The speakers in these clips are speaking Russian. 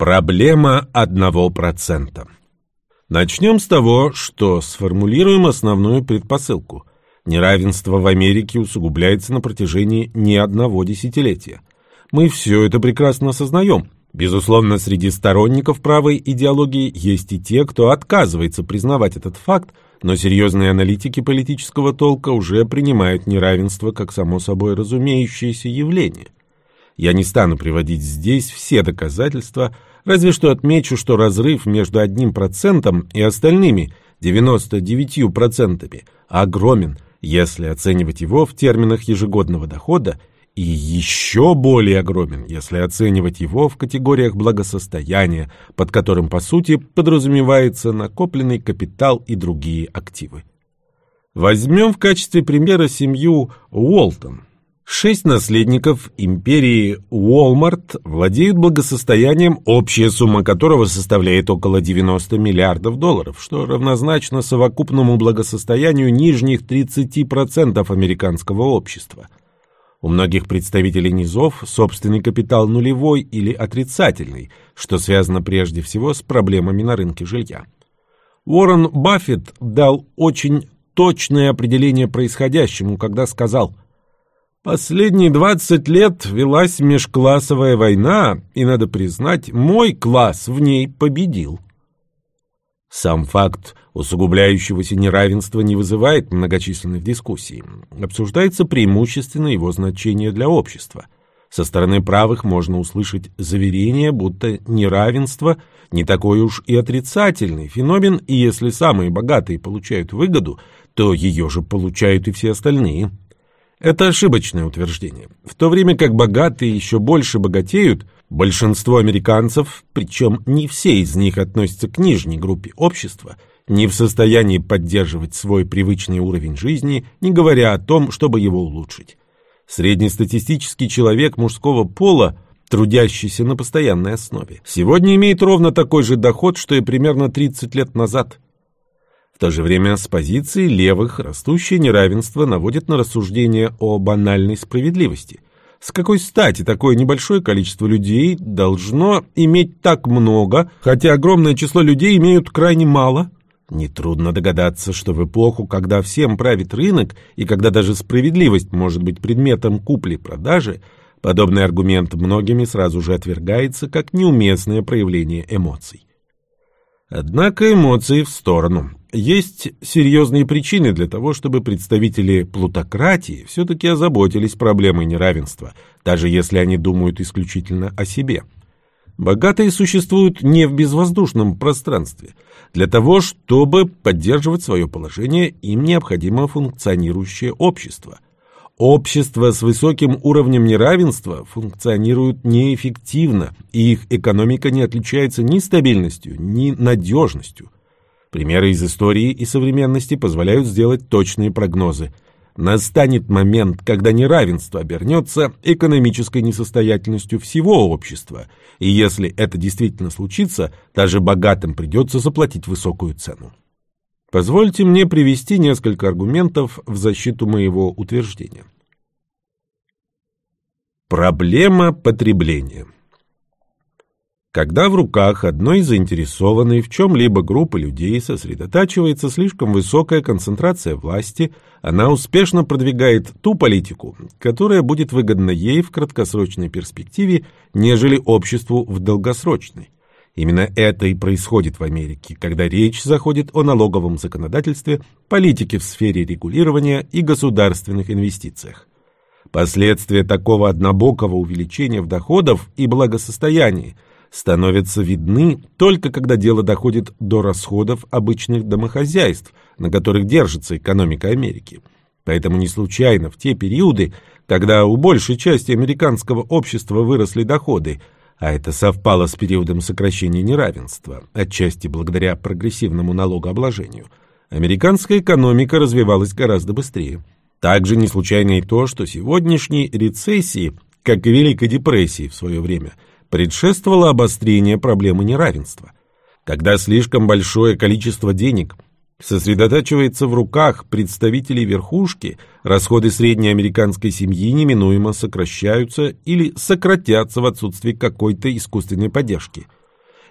Проблема одного процента. Начнем с того, что сформулируем основную предпосылку. Неравенство в Америке усугубляется на протяжении не одного десятилетия. Мы все это прекрасно осознаем. Безусловно, среди сторонников правой идеологии есть и те, кто отказывается признавать этот факт, но серьезные аналитики политического толка уже принимают неравенство как само собой разумеющееся явление. Я не стану приводить здесь все доказательства, Разве что отмечу, что разрыв между одним процентом и остальными 99% огромен, если оценивать его в терминах ежегодного дохода, и еще более огромен, если оценивать его в категориях благосостояния, под которым, по сути, подразумевается накопленный капитал и другие активы. Возьмем в качестве примера семью Уолтон – Шесть наследников империи Уолмарт владеют благосостоянием, общая сумма которого составляет около 90 миллиардов долларов, что равнозначно совокупному благосостоянию нижних 30% американского общества. У многих представителей низов собственный капитал нулевой или отрицательный, что связано прежде всего с проблемами на рынке жилья. Уоррен Баффет дал очень точное определение происходящему, когда сказал – Последние двадцать лет велась межклассовая война, и, надо признать, мой класс в ней победил. Сам факт усугубляющегося неравенства не вызывает многочисленных дискуссий. Обсуждается преимущественно его значение для общества. Со стороны правых можно услышать заверение, будто неравенство не такой уж и отрицательный феномен, и если самые богатые получают выгоду, то ее же получают и все остальные – это ошибочное утверждение. В то время как богатые еще больше богатеют, большинство американцев, причем не все из них относятся к нижней группе общества, не в состоянии поддерживать свой привычный уровень жизни, не говоря о том, чтобы его улучшить. Среднестатистический человек мужского пола, трудящийся на постоянной основе, сегодня имеет ровно такой же доход, что и примерно 30 лет назад – то же время с позиции левых растущее неравенство наводит на рассуждение о банальной справедливости. С какой стати такое небольшое количество людей должно иметь так много, хотя огромное число людей имеют крайне мало? Нетрудно догадаться, что в эпоху, когда всем правит рынок и когда даже справедливость может быть предметом купли-продажи, подобный аргумент многими сразу же отвергается как неуместное проявление эмоций. Однако эмоции в сторону. Есть серьезные причины для того, чтобы представители плутократии все-таки озаботились проблемой неравенства, даже если они думают исключительно о себе. Богатые существуют не в безвоздушном пространстве. Для того, чтобы поддерживать свое положение, им необходимо функционирующее общество. Общества с высоким уровнем неравенства функционируют неэффективно, и их экономика не отличается ни стабильностью, ни надежностью – Примеры из истории и современности позволяют сделать точные прогнозы. Настанет момент, когда неравенство обернется экономической несостоятельностью всего общества, и если это действительно случится, даже богатым придется заплатить высокую цену. Позвольте мне привести несколько аргументов в защиту моего утверждения. Проблема потребления – когда в руках одной заинтересованной в чем-либо группы людей сосредотачивается слишком высокая концентрация власти, она успешно продвигает ту политику, которая будет выгодна ей в краткосрочной перспективе, нежели обществу в долгосрочной. Именно это и происходит в Америке, когда речь заходит о налоговом законодательстве, политике в сфере регулирования и государственных инвестициях. Последствия такого однобокого увеличения в доходов и благосостоянии – становятся видны только когда дело доходит до расходов обычных домохозяйств, на которых держится экономика Америки. Поэтому не случайно в те периоды, когда у большей части американского общества выросли доходы, а это совпало с периодом сокращения неравенства, отчасти благодаря прогрессивному налогообложению, американская экономика развивалась гораздо быстрее. Также не случайно и то, что сегодняшней рецессии, как и Великой депрессии в свое время – предшествовало обострение проблемы неравенства. Когда слишком большое количество денег сосредотачивается в руках представителей верхушки, расходы средней американской семьи неминуемо сокращаются или сократятся в отсутствии какой-то искусственной поддержки.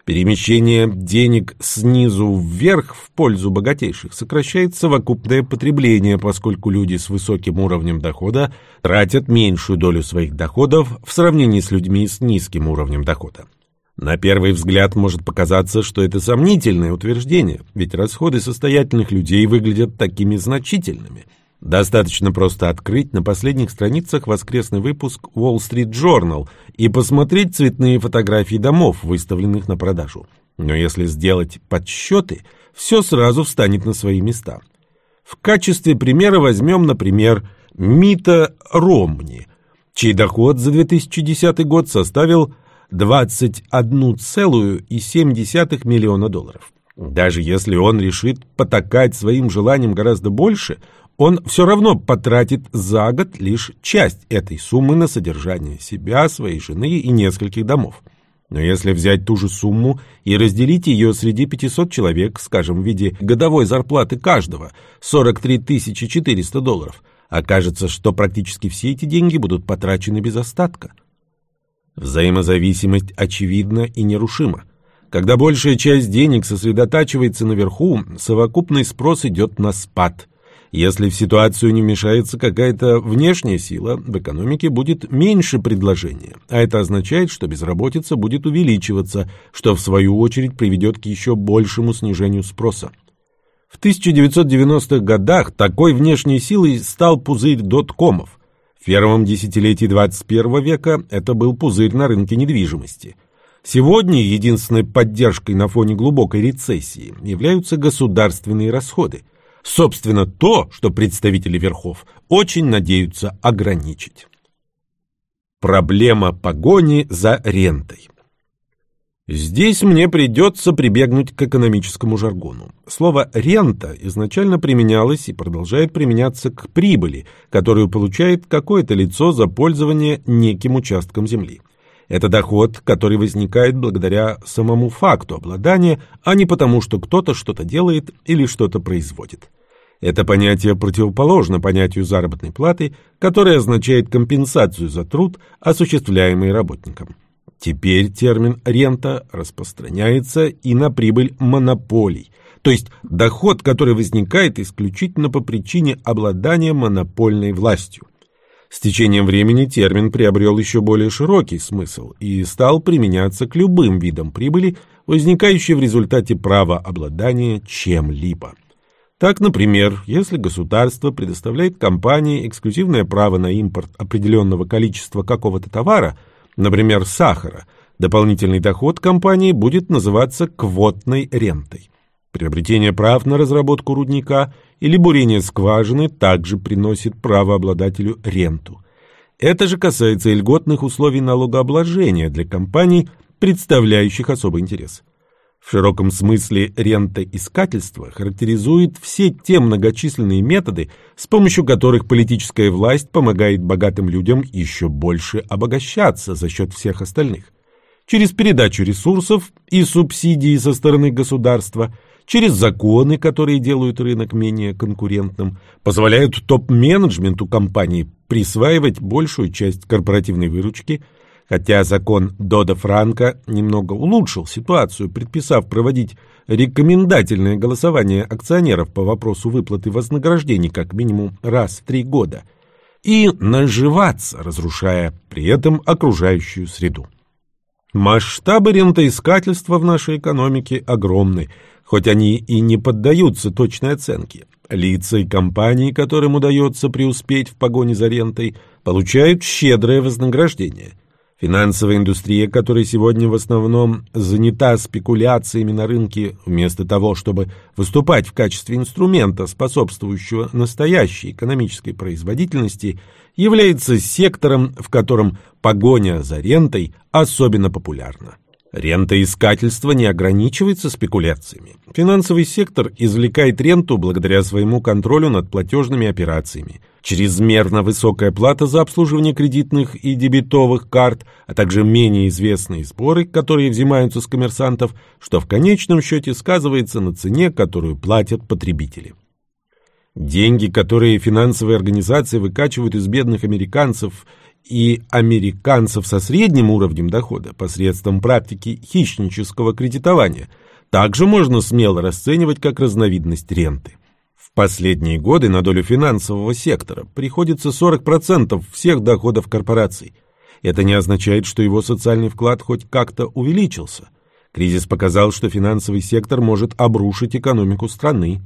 Перемещение денег снизу вверх в пользу богатейших сокращает совокупное потребление, поскольку люди с высоким уровнем дохода тратят меньшую долю своих доходов в сравнении с людьми с низким уровнем дохода. На первый взгляд может показаться, что это сомнительное утверждение, ведь расходы состоятельных людей выглядят такими значительными – Достаточно просто открыть на последних страницах воскресный выпуск Wall Street Journal и посмотреть цветные фотографии домов, выставленных на продажу. Но если сделать подсчеты, все сразу встанет на свои места. В качестве примера возьмем, например, Мита Ромни, чей доход за 2010 год составил 21,7 миллиона долларов. Даже если он решит потакать своим желаниям гораздо больше, он все равно потратит за год лишь часть этой суммы на содержание себя, своей жены и нескольких домов. Но если взять ту же сумму и разделить ее среди 500 человек, скажем, в виде годовой зарплаты каждого, 43 400 долларов, окажется, что практически все эти деньги будут потрачены без остатка. Взаимозависимость очевидна и нерушима. Когда большая часть денег сосредотачивается наверху, совокупный спрос идет на спад – если в ситуацию не вмешается какая-то внешняя сила, в экономике будет меньше предложения, а это означает, что безработица будет увеличиваться, что в свою очередь приведет к еще большему снижению спроса. В 1990-х годах такой внешней силой стал пузырь доткомов. В первом десятилетии 21 века это был пузырь на рынке недвижимости. Сегодня единственной поддержкой на фоне глубокой рецессии являются государственные расходы – Собственно, то, что представители верхов очень надеются ограничить. Проблема погони за рентой. Здесь мне придется прибегнуть к экономическому жаргону. Слово «рента» изначально применялось и продолжает применяться к прибыли, которую получает какое-то лицо за пользование неким участком земли. Это доход, который возникает благодаря самому факту обладания, а не потому, что кто-то что-то делает или что-то производит. Это понятие противоположно понятию заработной платы, которое означает компенсацию за труд, осуществляемый работником. Теперь термин «рента» распространяется и на прибыль монополий, то есть доход, который возникает исключительно по причине обладания монопольной властью. С течением времени термин приобрел еще более широкий смысл и стал применяться к любым видам прибыли, возникающей в результате права обладания чем-либо. Так, например, если государство предоставляет компании эксклюзивное право на импорт определенного количества какого-то товара, например, сахара, дополнительный доход компании будет называться квотной рентой. Приобретение прав на разработку рудника или бурение скважины также приносит правообладателю ренту. Это же касается и льготных условий налогообложения для компаний, представляющих особый интерес. В широком смысле рентоискательство характеризует все те многочисленные методы, с помощью которых политическая власть помогает богатым людям еще больше обогащаться за счет всех остальных. Через передачу ресурсов и субсидии со стороны государства – через законы, которые делают рынок менее конкурентным, позволяют топ-менеджменту компании присваивать большую часть корпоративной выручки, хотя закон Дода Франка немного улучшил ситуацию, предписав проводить рекомендательное голосование акционеров по вопросу выплаты вознаграждений как минимум раз в три года, и наживаться, разрушая при этом окружающую среду. Масштабы рентоискательства в нашей экономике огромны, хоть они и не поддаются точной оценке. Лица и компании, которым удается преуспеть в погоне за рентой, получают щедрое вознаграждение. Финансовая индустрия, которая сегодня в основном занята спекуляциями на рынке, вместо того, чтобы выступать в качестве инструмента, способствующего настоящей экономической производительности, является сектором, в котором погоня за рентой особенно популярна. Рентоискательство не ограничивается спекуляциями. Финансовый сектор извлекает ренту благодаря своему контролю над платежными операциями. Чрезмерно высокая плата за обслуживание кредитных и дебетовых карт, а также менее известные сборы, которые взимаются с коммерсантов, что в конечном счете сказывается на цене, которую платят потребители. Деньги, которые финансовые организации выкачивают из бедных американцев и американцев со средним уровнем дохода посредством практики хищнического кредитования также можно смело расценивать как разновидность ренты. В последние годы на долю финансового сектора приходится 40% всех доходов корпораций. Это не означает, что его социальный вклад хоть как-то увеличился. Кризис показал, что финансовый сектор может обрушить экономику страны.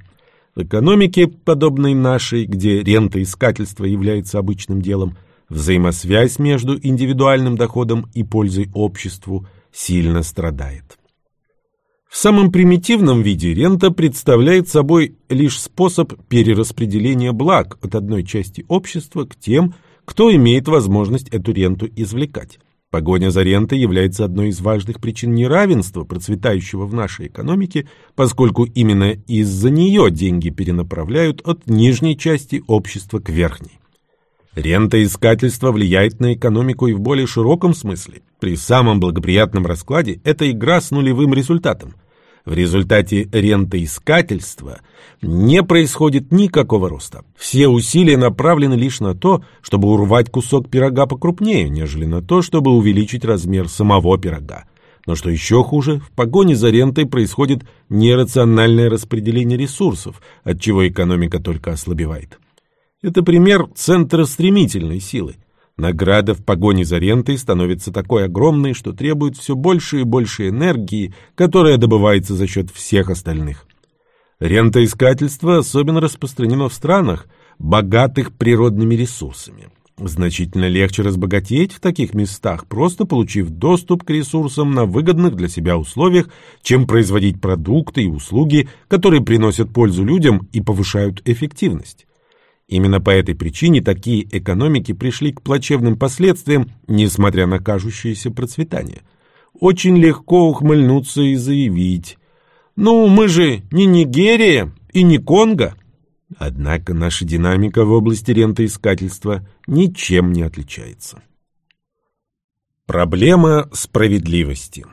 В экономике, подобной нашей, где рентоискательство является обычным делом, взаимосвязь между индивидуальным доходом и пользой обществу сильно страдает. В самом примитивном виде рента представляет собой лишь способ перераспределения благ от одной части общества к тем, кто имеет возможность эту ренту извлекать. Погоня за рентой является одной из важных причин неравенства, процветающего в нашей экономике, поскольку именно из-за нее деньги перенаправляют от нижней части общества к верхней. Рентоискательство влияет на экономику и в более широком смысле. При самом благоприятном раскладе это игра с нулевым результатом. В результате рентоискательства не происходит никакого роста. Все усилия направлены лишь на то, чтобы урвать кусок пирога покрупнее, нежели на то, чтобы увеличить размер самого пирога. Но что еще хуже, в погоне за рентой происходит нерациональное распределение ресурсов, от чего экономика только ослабевает. Это пример центра стремительной силы. Награда в погоне за рентой становится такой огромной, что требует все больше и больше энергии, которая добывается за счет всех остальных. Рентоискательство особенно распространено в странах, богатых природными ресурсами. Значительно легче разбогатеть в таких местах, просто получив доступ к ресурсам на выгодных для себя условиях, чем производить продукты и услуги, которые приносят пользу людям и повышают эффективность. Именно по этой причине такие экономики пришли к плачевным последствиям, несмотря на кажущееся процветание. Очень легко ухмыльнуться и заявить «Ну, мы же не Нигерия и не Конго». Однако наша динамика в области рентоискательства ничем не отличается. Проблема справедливости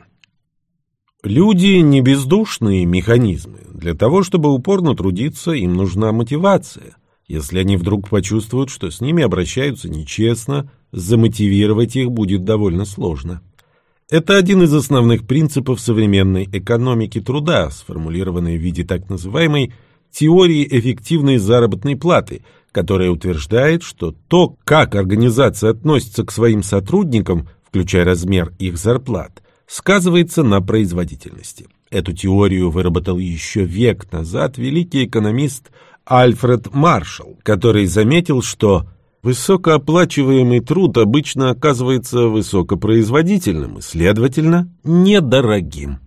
Люди не бездушные механизмы. Для того, чтобы упорно трудиться, им нужна мотивация. Если они вдруг почувствуют, что с ними обращаются нечестно, замотивировать их будет довольно сложно. Это один из основных принципов современной экономики труда, сформулированный в виде так называемой теории эффективной заработной платы, которая утверждает, что то, как организация относится к своим сотрудникам, включая размер их зарплат, сказывается на производительности. Эту теорию выработал еще век назад великий экономист Альфред Маршалл, который заметил, что высокооплачиваемый труд обычно оказывается высокопроизводительным и, следовательно, недорогим.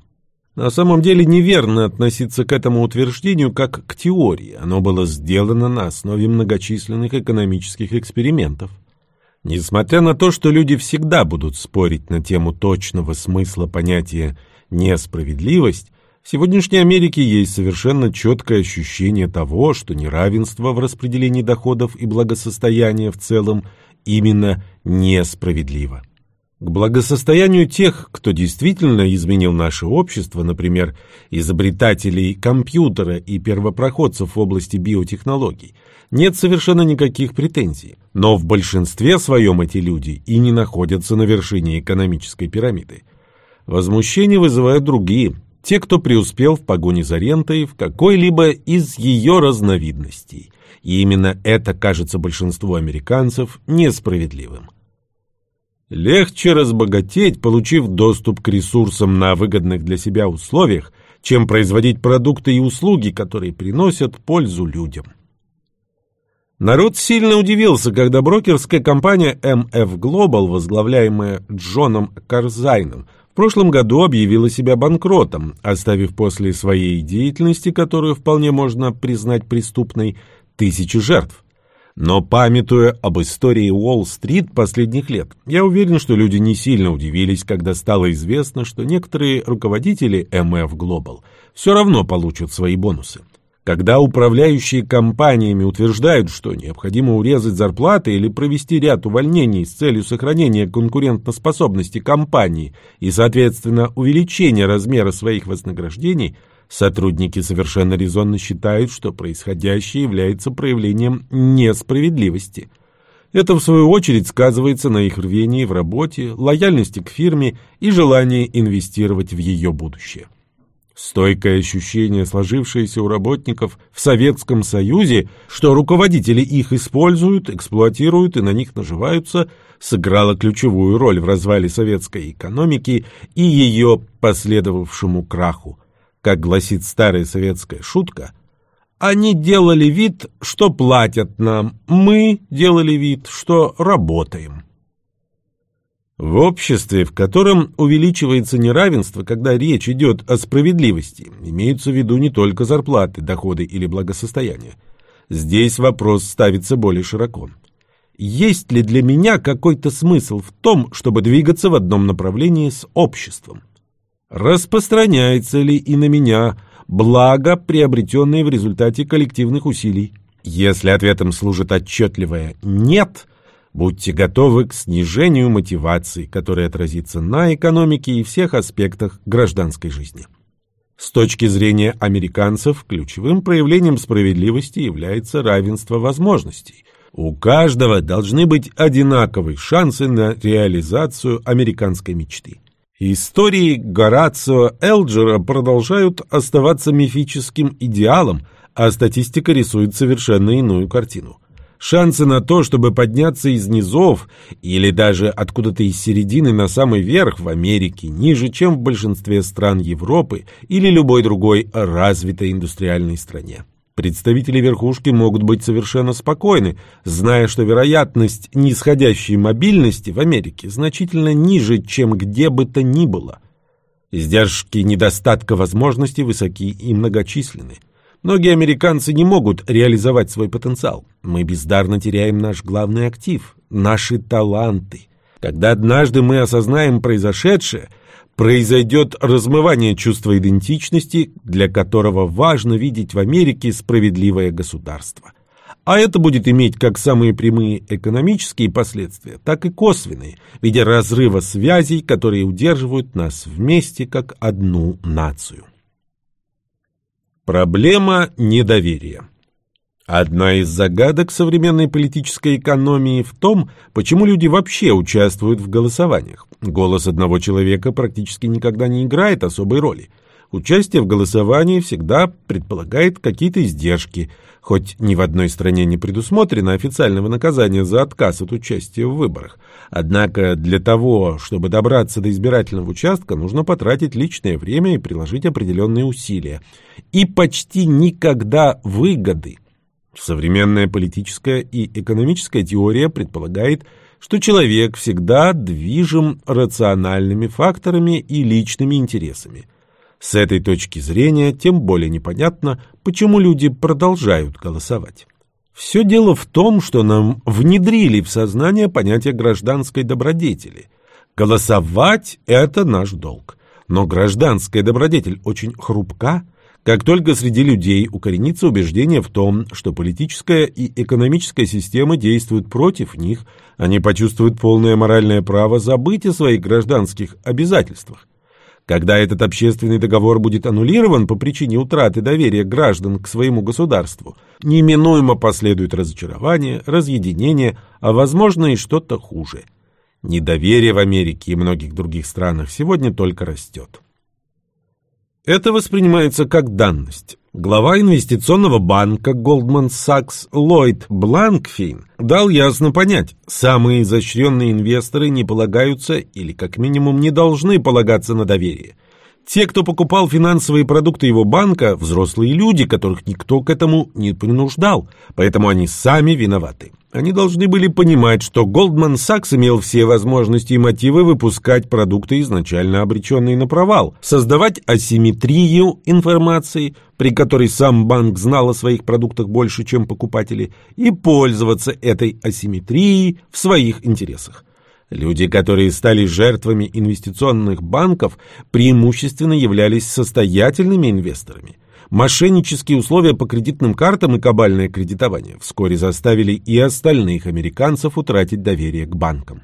На самом деле неверно относиться к этому утверждению как к теории. Оно было сделано на основе многочисленных экономических экспериментов. Несмотря на то, что люди всегда будут спорить на тему точного смысла понятия «несправедливость», в сегодняшней Америке есть совершенно четкое ощущение того, что неравенство в распределении доходов и благосостояния в целом именно несправедливо. К благосостоянию тех, кто действительно изменил наше общество, например, изобретателей компьютера и первопроходцев в области биотехнологий, нет совершенно никаких претензий. Но в большинстве своем эти люди и не находятся на вершине экономической пирамиды. Возмущение вызывают другие, те, кто преуспел в погоне за рентой в какой-либо из ее разновидностей. И именно это кажется большинству американцев несправедливым. Легче разбогатеть, получив доступ к ресурсам на выгодных для себя условиях, чем производить продукты и услуги, которые приносят пользу людям. Народ сильно удивился, когда брокерская компания MF Global, возглавляемая Джоном Карзайном, в прошлом году объявила себя банкротом, оставив после своей деятельности, которую вполне можно признать преступной, тысячи жертв. Но памятуя об истории Уолл-стрит последних лет, я уверен, что люди не сильно удивились, когда стало известно, что некоторые руководители MF Global все равно получат свои бонусы. Когда управляющие компаниями утверждают, что необходимо урезать зарплаты или провести ряд увольнений с целью сохранения конкурентоспособности компании и, соответственно, увеличения размера своих вознаграждений, сотрудники совершенно резонно считают, что происходящее является проявлением несправедливости. Это, в свою очередь, сказывается на их рвении в работе, лояльности к фирме и желании инвестировать в ее будущее. Стойкое ощущение, сложившееся у работников в Советском Союзе, что руководители их используют, эксплуатируют и на них наживаются, сыграло ключевую роль в развале советской экономики и ее последовавшему краху. Как гласит старая советская шутка, «Они делали вид, что платят нам, мы делали вид, что работаем». В обществе, в котором увеличивается неравенство, когда речь идет о справедливости, имеются в виду не только зарплаты, доходы или благосостояние. Здесь вопрос ставится более широко. Есть ли для меня какой-то смысл в том, чтобы двигаться в одном направлении с обществом? Распространяется ли и на меня благо, приобретенное в результате коллективных усилий? Если ответом служит отчетливое «нет», Будьте готовы к снижению мотивации, которое отразится на экономике и всех аспектах гражданской жизни. С точки зрения американцев, ключевым проявлением справедливости является равенство возможностей. У каждого должны быть одинаковые шансы на реализацию американской мечты. Истории Горацио Элджера продолжают оставаться мифическим идеалом, а статистика рисует совершенно иную картину. Шансы на то, чтобы подняться из низов или даже откуда-то из середины на самый верх в Америке ниже, чем в большинстве стран Европы или любой другой развитой индустриальной стране. Представители верхушки могут быть совершенно спокойны, зная, что вероятность нисходящей мобильности в Америке значительно ниже, чем где бы то ни было. Издержки недостатка возможностей высоки и многочисленны. Многие американцы не могут реализовать свой потенциал. Мы бездарно теряем наш главный актив – наши таланты. Когда однажды мы осознаем произошедшее, произойдет размывание чувства идентичности, для которого важно видеть в Америке справедливое государство. А это будет иметь как самые прямые экономические последствия, так и косвенные, в виде разрыва связей, которые удерживают нас вместе как одну нацию. Проблема недоверия. Одна из загадок современной политической экономии в том, почему люди вообще участвуют в голосованиях. Голос одного человека практически никогда не играет особой роли. Участие в голосовании всегда предполагает какие-то издержки, хоть ни в одной стране не предусмотрено официального наказания за отказ от участия в выборах. Однако для того, чтобы добраться до избирательного участка, нужно потратить личное время и приложить определенные усилия. И почти никогда выгоды. Современная политическая и экономическая теория предполагает, что человек всегда движим рациональными факторами и личными интересами – с этой точки зрения тем более непонятно, почему люди продолжают голосовать. Все дело в том, что нам внедрили в сознание понятие гражданской добродетели. Голосовать – это наш долг. Но гражданская добродетель очень хрупка. Как только среди людей укоренится убеждение в том, что политическая и экономическая система действуют против них, они почувствуют полное моральное право забыть о своих гражданских обязательствах. Когда этот общественный договор будет аннулирован по причине утраты доверия граждан к своему государству, неминуемо последует разочарование, разъединение, а возможно и что-то хуже. Недоверие в Америке и многих других странах сегодня только растет. Это воспринимается как данность. Глава инвестиционного банка Goldman Sachs Ллойд Бланкфейн дал ясно понять, самые изощренные инвесторы не полагаются или как минимум не должны полагаться на доверие. Те, кто покупал финансовые продукты его банка, взрослые люди, которых никто к этому не принуждал, поэтому они сами виноваты. Они должны были понимать, что Goldman Sachs имел все возможности и мотивы выпускать продукты, изначально обреченные на провал, создавать асимметрию информации, при которой сам банк знал о своих продуктах больше, чем покупатели, и пользоваться этой асимметрией в своих интересах. Люди, которые стали жертвами инвестиционных банков, преимущественно являлись состоятельными инвесторами. Мошеннические условия по кредитным картам и кабальное кредитование вскоре заставили и остальных американцев утратить доверие к банкам.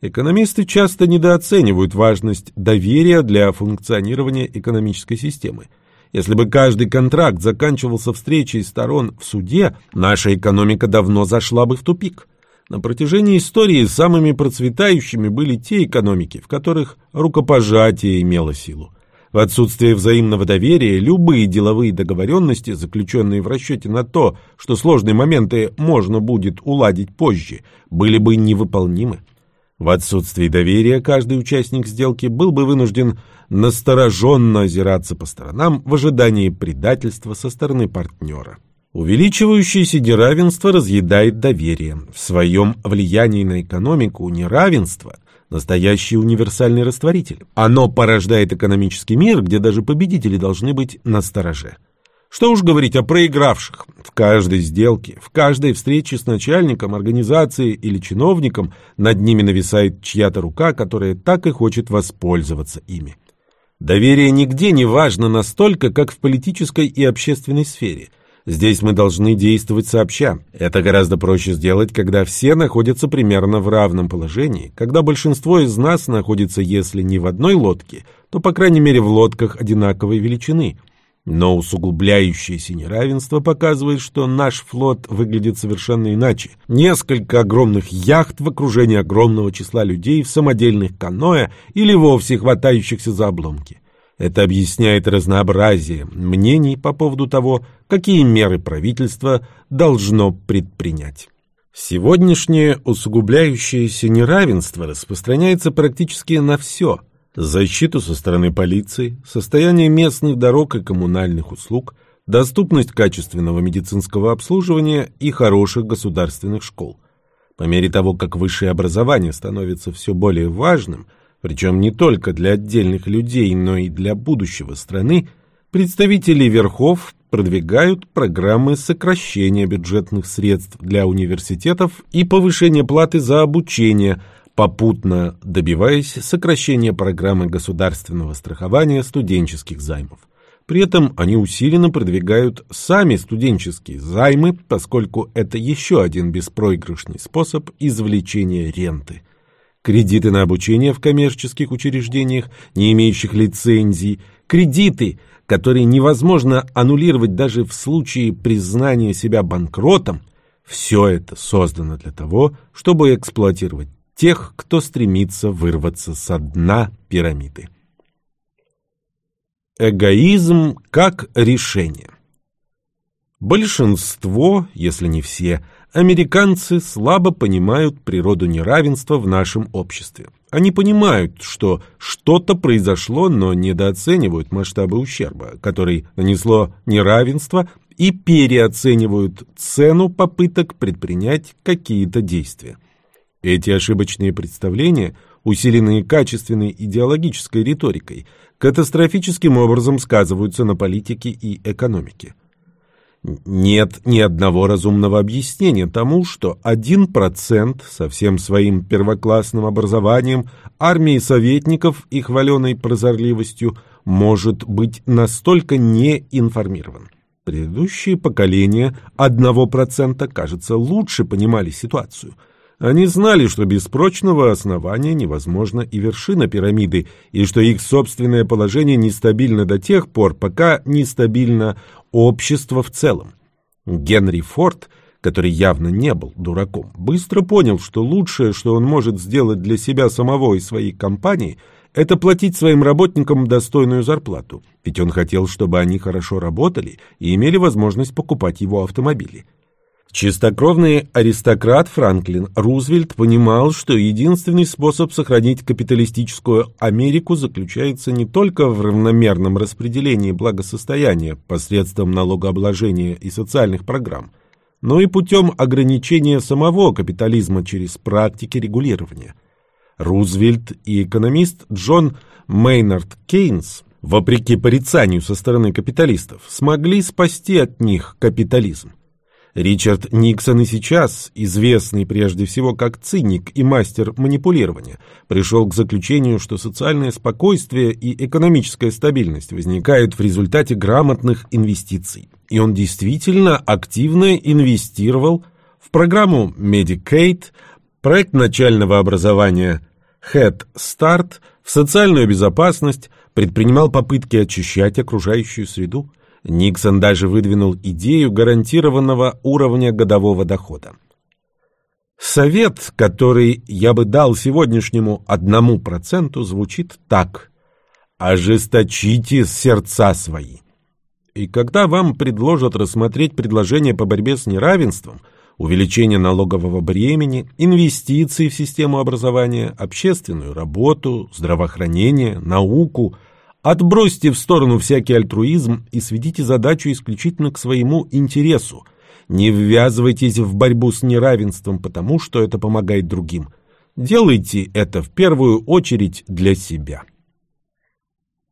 Экономисты часто недооценивают важность доверия для функционирования экономической системы. Если бы каждый контракт заканчивался встречей сторон в суде, наша экономика давно зашла бы в тупик. На протяжении истории самыми процветающими были те экономики, в которых рукопожатие имело силу. В отсутствие взаимного доверия любые деловые договоренности, заключенные в расчете на то, что сложные моменты можно будет уладить позже, были бы невыполнимы. В отсутствие доверия каждый участник сделки был бы вынужден настороженно озираться по сторонам в ожидании предательства со стороны партнера. Увеличивающееся неравенство разъедает доверие. В своем влиянии на экономику неравенство – настоящий универсальный растворитель. Оно порождает экономический мир, где даже победители должны быть настороже. Что уж говорить о проигравших. В каждой сделке, в каждой встрече с начальником, организацией или чиновником над ними нависает чья-то рука, которая так и хочет воспользоваться ими. Доверие нигде не важно настолько, как в политической и общественной сфере – Здесь мы должны действовать сообща. Это гораздо проще сделать, когда все находятся примерно в равном положении, когда большинство из нас находится, если не в одной лодке, то, по крайней мере, в лодках одинаковой величины. Но усугубляющееся неравенство показывает, что наш флот выглядит совершенно иначе. Несколько огромных яхт в окружении огромного числа людей в самодельных каноэ или вовсе хватающихся за обломки. Это объясняет разнообразие мнений по поводу того, какие меры правительство должно предпринять. Сегодняшнее усугубляющееся неравенство распространяется практически на все – защиту со стороны полиции, состояние местных дорог и коммунальных услуг, доступность качественного медицинского обслуживания и хороших государственных школ. По мере того, как высшее образование становится все более важным – причем не только для отдельных людей, но и для будущего страны, представители верхов продвигают программы сокращения бюджетных средств для университетов и повышения платы за обучение, попутно добиваясь сокращения программы государственного страхования студенческих займов. При этом они усиленно продвигают сами студенческие займы, поскольку это еще один беспроигрышный способ извлечения ренты – кредиты на обучение в коммерческих учреждениях, не имеющих лицензий, кредиты, которые невозможно аннулировать даже в случае признания себя банкротом, все это создано для того, чтобы эксплуатировать тех, кто стремится вырваться со дна пирамиды. Эгоизм как решение Большинство, если не все, Американцы слабо понимают природу неравенства в нашем обществе. Они понимают, что что-то произошло, но недооценивают масштабы ущерба, который нанесло неравенство, и переоценивают цену попыток предпринять какие-то действия. Эти ошибочные представления, усиленные качественной идеологической риторикой, катастрофическим образом сказываются на политике и экономике. Нет ни одного разумного объяснения тому, что один процент со всем своим первоклассным образованием, армией советников и хваленой прозорливостью может быть настолько неинформирован. Предыдущие поколения одного процента, кажется, лучше понимали ситуацию – они знали, что без прочного основания невозможна и вершина пирамиды, и что их собственное положение нестабильно до тех пор, пока нестабильно общество в целом. Генри Форд, который явно не был дураком, быстро понял, что лучшее, что он может сделать для себя самого и своей компании, это платить своим работникам достойную зарплату, ведь он хотел, чтобы они хорошо работали и имели возможность покупать его автомобили. Чистокровный аристократ Франклин Рузвельт понимал, что единственный способ сохранить капиталистическую Америку заключается не только в равномерном распределении благосостояния посредством налогообложения и социальных программ, но и путем ограничения самого капитализма через практики регулирования. Рузвельт и экономист Джон Мейнард Кейнс, вопреки порицанию со стороны капиталистов, смогли спасти от них капитализм. Ричард Никсон и сейчас, известный прежде всего как циник и мастер манипулирования, пришел к заключению, что социальное спокойствие и экономическая стабильность возникают в результате грамотных инвестиций. И он действительно активно инвестировал в программу Medicaid, проект начального образования Head Start, в социальную безопасность, предпринимал попытки очищать окружающую среду. Никсон даже выдвинул идею гарантированного уровня годового дохода. Совет, который я бы дал сегодняшнему одному проценту, звучит так. Ожесточите сердца свои. И когда вам предложат рассмотреть предложение по борьбе с неравенством, увеличение налогового бремени, инвестиции в систему образования, общественную работу, здравоохранение, науку, отбросьте в сторону всякий альтруизм и сведите задачу исключительно к своему интересу. Не ввязывайтесь в борьбу с неравенством, потому что это помогает другим. Делайте это в первую очередь для себя.